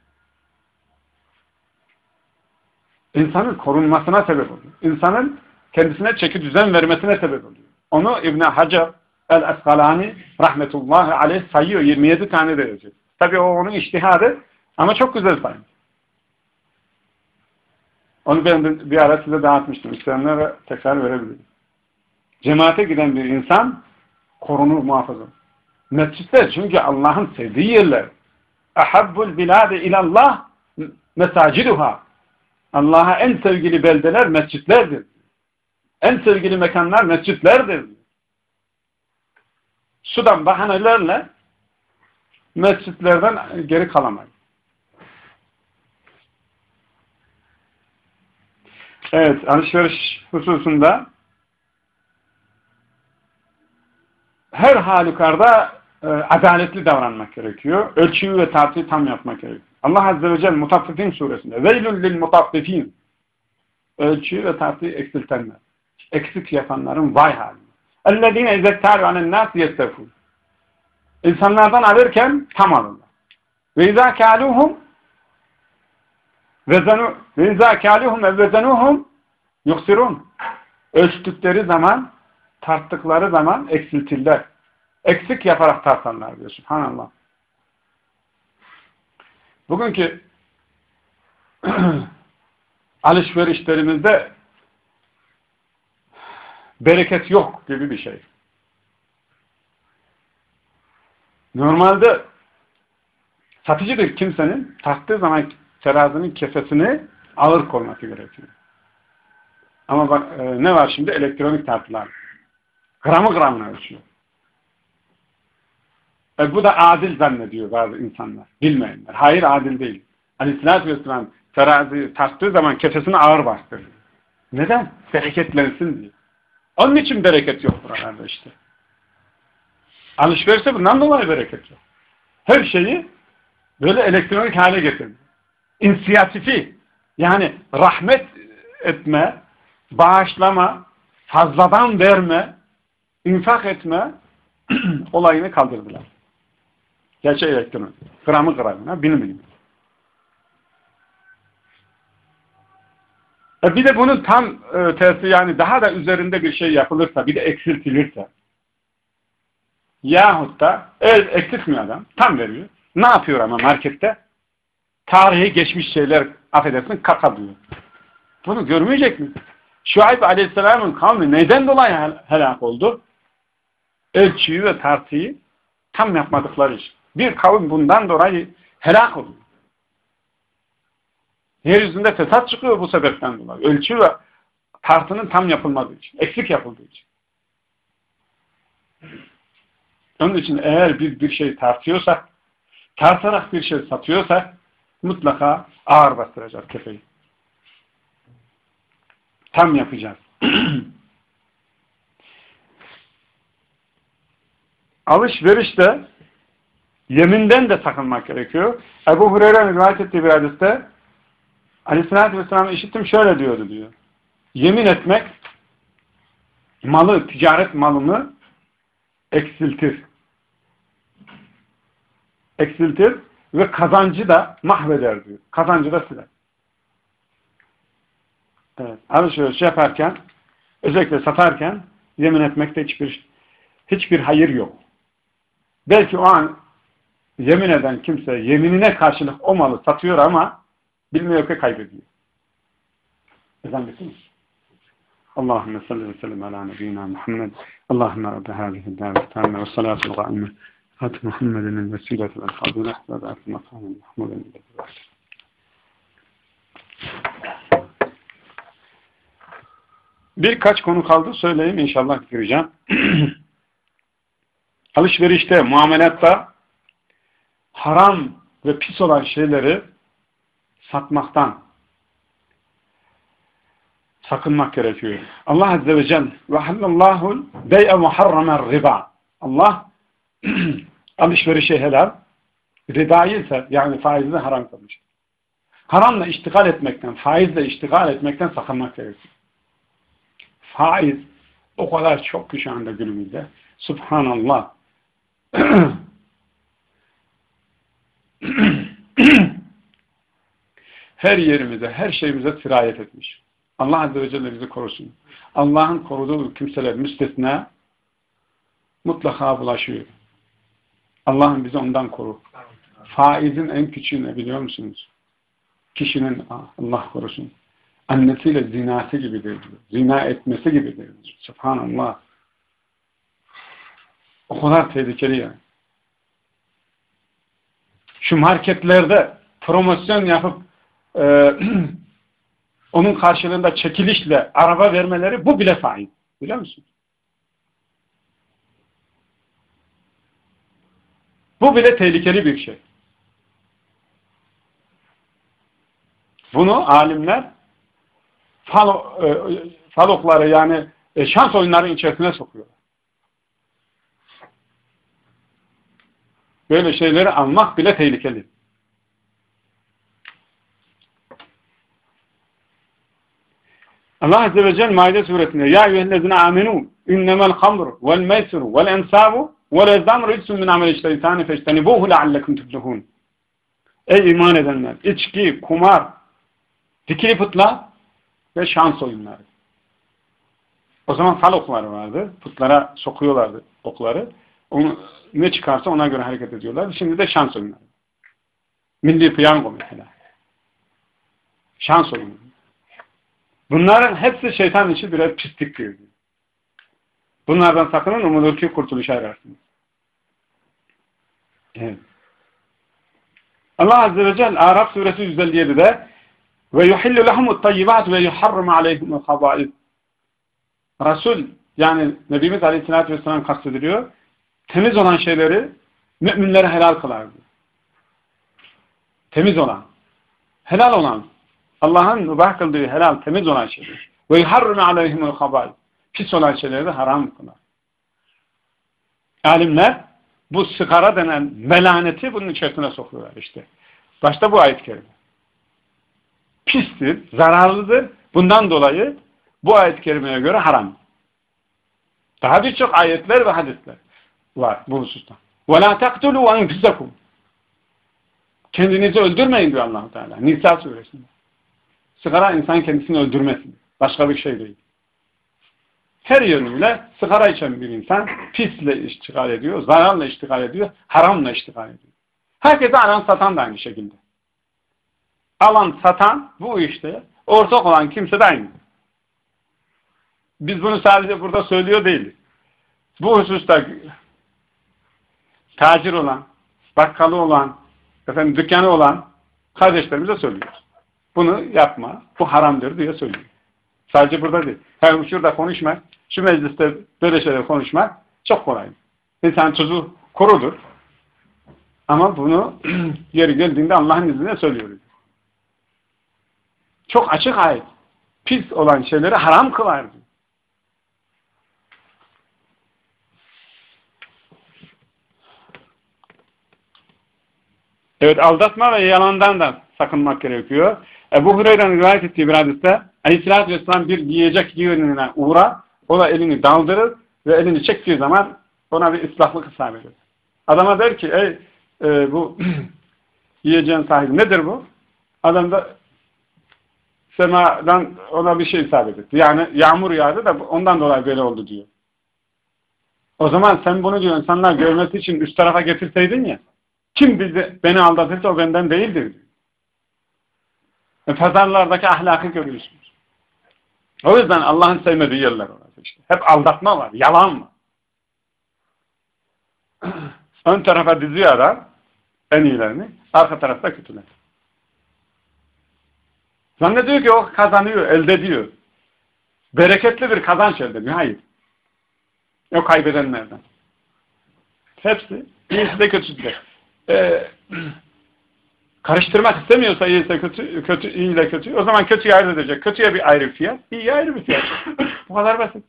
Speaker 2: İnsanın korunmasına sebep oluyor. İnsanın kendisine çeki düzen vermesine sebep oluyor. Onu İbn Hacer el-Eskalani rahmetullahi aleyh sayıyor. 27 tane derece. Tabi o onun iştihadı ama çok güzel sayıyor. Onu ben bir ara size dağıtmıştım. İsteyenlere tekrar verebilirim. Cemaate giden bir insan korunur, muhafaza. Mescitler çünkü Allah'ın sevdiği yerler. Ahabbul bilade ilallah mesaciduha. Allah'a en sevgili beldeler mescitlerdir. En sevgili mekanlar mescitlerdir. Sudan bahanelerle mescitlerden geri kalamayız. Evet, alışveriş hususunda her halükarda e, adaletli davranmak gerekiyor. Ölçüyü ve tartıyı tam yapmak gerekiyor. Allah Azze ve Celle Mutaffifin suresinde Veylül lil mutaffifin Ölçüyü ve tartıyı eksiltenler. Eksik yapanların vay hali. اَلَّذ۪ينَ اِذَّتَّارُ عَنَ النَّاسِ يَسْتَفُونَ İnsanlardan alırken tam alırlar. Ve izâ kâluhum ve izâ kâluhum evvezenuhum yuksirun. Ölçtükleri zaman, tarttıkları zaman eksiltirler. Eksik yaparak tartanlar diyor. Subhanallah. Bugünkü alışverişlerimizde bereket yok gibi bir şey. Normalde satıcı bir kimsenin taktığı zaman terazinin kefesini ağır koyması gerekiyor. Ama bak e, ne var şimdi? Elektronik tartılar. Gramı gramına ölçüyor. E, bu da adil zannediyor bazı insanlar. Bilmeyenler. Hayır adil değil. Aleyhisselatü Vesselam terazi tarttığı zaman kefesini ağır bastırır. Neden? Bereketlensin diye. Onun için bereket yok buralarda işte. Alışverişte bundan dolayı bereket yok. Her şeyi böyle elektronik hale getirdi. İnisiyatifi yani rahmet etme, bağışlama, fazladan verme, infak etme olayını kaldırdılar. Gerçi elektronik. Gramı gramına, bilim bilim. E bir de bunun tam e, tersi yani daha da üzerinde bir şey yapılırsa, bir de eksiltilirse yahut da el eksiltmiyor adam, tam veriyor. Ne yapıyor ama markette? Tarihi geçmiş şeyler affedersin kakalıyor. Bunu görmeyecek mi? Şuayb Aleyhisselam'ın kavmi neden dolayı helak oldu? Ölçüyü ve tartıyı tam yapmadıkları için. Bir kavim bundan dolayı helak oluyor. Yeryüzünde fesat çıkıyor bu sebepten dolayı. Ölçü ve tartının tam yapılmadığı için. Eksik yapıldığı için. Onun için eğer biz bir şey tartıyorsak, tartarak bir şey satıyorsak mutlaka ağır bastıracağız kefeyi. Tam yapacağız. Alışverişte yeminden de sakınmak gerekiyor. Ebu Hureyre'nin rivayet ettiği bir hadiste Aleyhisselatü Vesselam'ı işittim şöyle diyordu diyor. Yemin etmek malı, ticaret malını eksiltir. Eksiltir ve kazancı da mahveder diyor. Kazancı da siler. Evet. Alışveriş yaparken özellikle satarken yemin etmekte hiçbir hiçbir hayır yok. Belki o an yemin eden kimse yeminine karşılık o malı satıyor ama bilmiyor ki kaybediyor. Ezan bitirmiş. Allahümme salli ve sellem ala nebiyyina Muhammed. Allahümme rabbi hâzihi davetâne ve salâtu gâime. Hat Muhammed'in vesiletil fadile ve ba'ti makamın Muhammed'in Birkaç konu kaldı söyleyeyim inşallah gireceğim. Alışverişte, muamelatta haram ve pis olan şeyleri satmaktan sakınmak gerekiyor. Allah Azze ve Celle ve hallallahu bey'e muharramer riba. Allah alışverişi helal, ribayı ise yani faizi haram kılmış. Haramla iştigal etmekten, faizle iştigal etmekten sakınmak gerekiyor. Faiz o kadar çok ki şu anda günümüzde. Subhanallah. her yerimize, her şeyimize sirayet etmiş. Allah Azze ve Celle bizi korusun. Allah'ın koruduğu kimseler müstesna mutlaka bulaşıyor. Allah'ın bizi ondan koru. Faizin en küçüğü ne biliyor musunuz? Kişinin Allah korusun. Annesiyle zinası gibidir diyor. Zina etmesi gibidir. Subhanallah. O kadar tehlikeli yani. Şu marketlerde promosyon yapıp e, onun karşılığında çekilişle araba vermeleri bu bile faiz. Biliyor musun? Bu bile tehlikeli bir şey. Bunu alimler falo, e, falokları yani e, şans oyunları içerisine sokuyor. Böyle şeyleri almak bile tehlikeli. Allah Azze ve Celle Maide suresinde Ya eyyühellezine amenu innemel hamru vel meysiru vel ensabu vel ezdam ricsun min amel şeytani feştenibuhu leallekum tuflihun Ey iman edenler! içki, kumar, dikili putla ve şans oyunları. O zaman fal okları vardı. Putlara sokuyorlardı okları. Onu, ne çıkarsa ona göre hareket ediyorlar. Şimdi de şans oyunları. Milli piyango mesela. Şans oyunu. Bunların hepsi şeytan içi birer pisliktir. Bunlardan sakının umulur ki kurtuluşa erarsınız. Evet. Allah Azze ve Celle Arap suresi 157'de ve yuhillu lehumut tayyibat ve yuharrimu aleyhimul habaiz Resul yani Nebimiz Aleyhisselatü Vesselam kastediliyor. Temiz olan şeyleri müminlere helal kılardı. Temiz olan, helal olan, Allah'ın mübah kıldığı helal, temiz olan şeyler. Ve yuharrime aleyhimul habal. Pis olan şeyleri de haram kılar. Alimler bu sigara denen melaneti bunun içerisine sokuyorlar işte. Başta bu ayet kerime. Pistir, zararlıdır. Bundan dolayı bu ayet kerimeye göre haram. Daha birçok ayetler ve hadisler var bu hususta. وَلَا تَقْتُلُوا أَنْفِسَكُمْ Kendinizi öldürmeyin diyor allah Teala. Nisa suresinde. Sigara insan kendisini öldürmesin. Başka bir şey değil. Her yönüyle sigara içen bir insan pisle iştigal ediyor, zararla iştigal ediyor, haramla iştigal ediyor. Herkese alan satan da aynı şekilde. Alan satan bu işte ortak olan kimse de aynı. Biz bunu sadece burada söylüyor değiliz. Bu hususta tacir olan, bakkalı olan, efendim dükkanı olan kardeşlerimize söylüyoruz. Bunu yapma, bu haramdır diye söylüyor. Sadece burada değil. Her şurada konuşmak, şu mecliste böyle şeyler konuşmak çok kolay. İnsan tuzu kurudur. Ama bunu yeri geldiğinde Allah'ın izniyle söylüyoruz. Çok açık ayet. Pis olan şeyleri haram kılar. Evet aldatma ve yalandan da sakınmak gerekiyor. Ebu Hureyre'nin rivayet ettiği bir hadiste Aleyhisselatü Vesselam bir giyecek yığınına uğra, o da elini daldırır ve elini çektiği zaman ona bir ıslahlık hesap eder. Adama der ki ey e, bu yiyeceğin sahibi nedir bu? Adam da semadan ona bir şey isabet etti. Yani yağmur yağdı da ondan dolayı böyle oldu diyor. O zaman sen bunu diyor insanlar görmesi için üst tarafa getirseydin ya kim bizi, beni aldatırsa o benden değildir diyor. E, pazarlardaki ahlakı görüyorsunuz. O yüzden Allah'ın sevmediği yerler orası işte. Hep aldatma var, yalan var. Ön tarafa diziyor adam en iyilerini, arka tarafta kötüler. Zannediyor ki o kazanıyor, elde ediyor. Bereketli bir kazanç elde ediyor. Hayır. O kaybedenlerden. Hepsi iyisi de kötüsü de. Ee, karıştırmak istemiyorsa iyiyse kötü, kötü, iyi ile kötü, o zaman kötüyü ayrı edecek. Kötüye bir ayrı fiyat, iyiye ayrı bir fiyat. Bu kadar basit.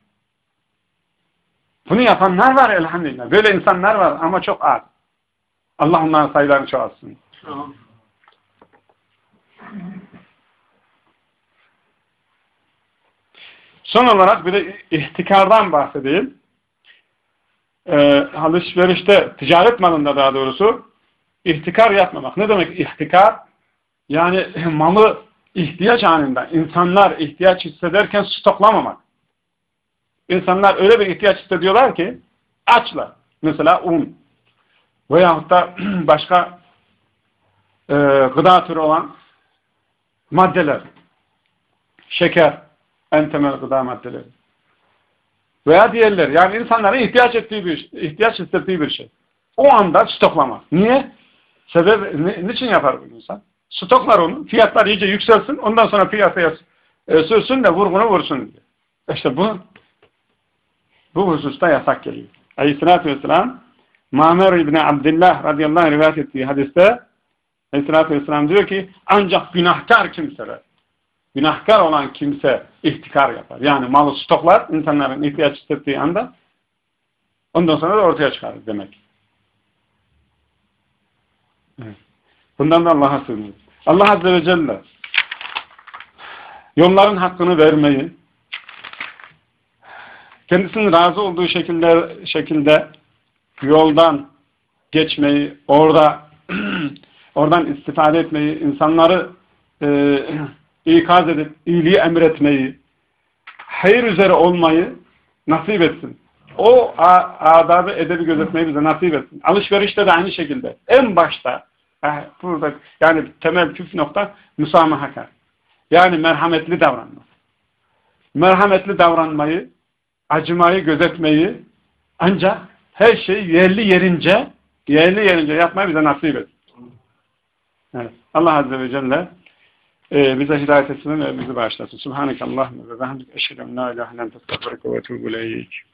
Speaker 2: Bunu yapanlar var elhamdülillah. Böyle insanlar var ama çok az. Allah onların sayılarını çoğalsın. Son olarak bir de ihtikardan bahsedeyim. Ee, alışverişte, ticaret malında daha doğrusu ihtikar yapmamak. Ne demek ihtikar? Yani malı ihtiyaç anında, insanlar ihtiyaç hissederken stoklamamak. İnsanlar öyle bir ihtiyaç hissediyorlar ki açlar. Mesela un veyahut da başka e, gıda türü olan maddeler. Şeker, en temel gıda maddeleri. Veya diğerleri. Yani insanların ihtiyaç ettiği bir ihtiyaç hissettiği bir şey. O anda stoklama. Niye? Sebep ne, niçin yapar bu insan? Stoklar onu. Fiyatlar iyice yükselsin. Ondan sonra piyasaya e, sürsün de vurgunu vursun diye. İşte bu bu hususta yasak geliyor. Aleyhissalatü vesselam Mamer İbni Abdullah radıyallahu anh rivayet ettiği hadiste Aleyhissalatü vesselam diyor ki ancak günahkar kimseler günahkar olan kimse ihtikar yapar. Yani malı stoklar insanların ihtiyaç hissettiği anda ondan sonra da ortaya çıkarır demek. Bundan da Allah'a sığınıyoruz. Allah Azze ve Celle yolların hakkını vermeyi kendisinin razı olduğu şekilde, şekilde yoldan geçmeyi, orada oradan istifade etmeyi, insanları e, ikaz edip iyiliği emretmeyi, hayır üzere olmayı nasip etsin. O adabı edebi gözetmeyi bize nasip etsin. Alışverişte de aynı şekilde. En başta burada yani temel püf nokta müsamahakar. Yani merhametli davranmak. Merhametli davranmayı, acımayı gözetmeyi ancak her şeyi yerli yerince yerli yerince yapmayı bize nasip etsin. Evet. Allah Azze ve Celle e, bize hidayet etsin ve bizi bağışlasın. Subhaneke Allahümme ve behemdik eşhedem la ilahe testağfirke ve tuğbu ileyk.